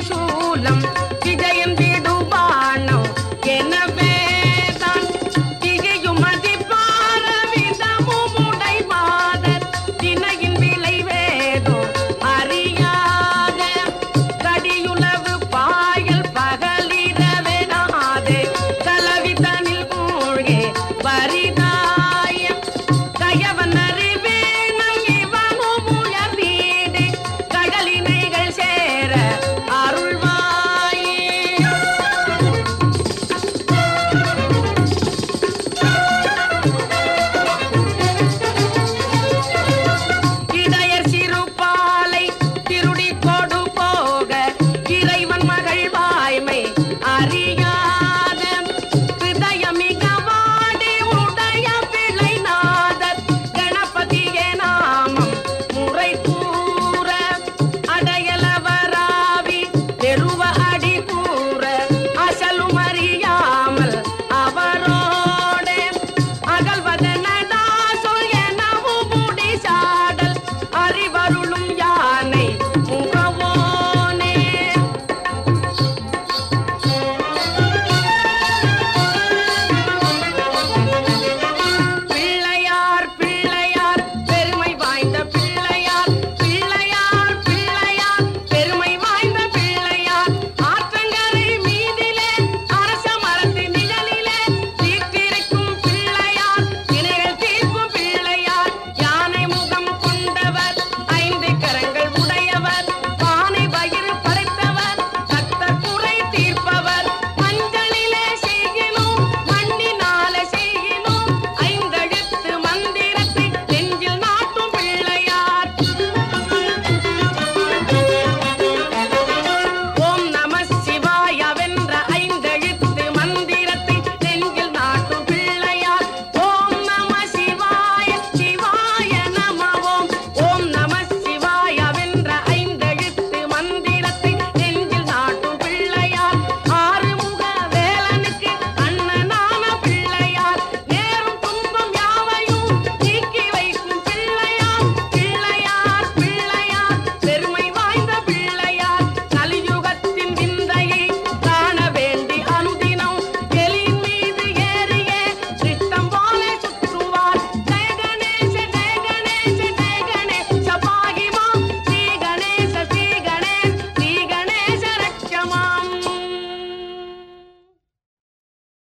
त्रिशूलम्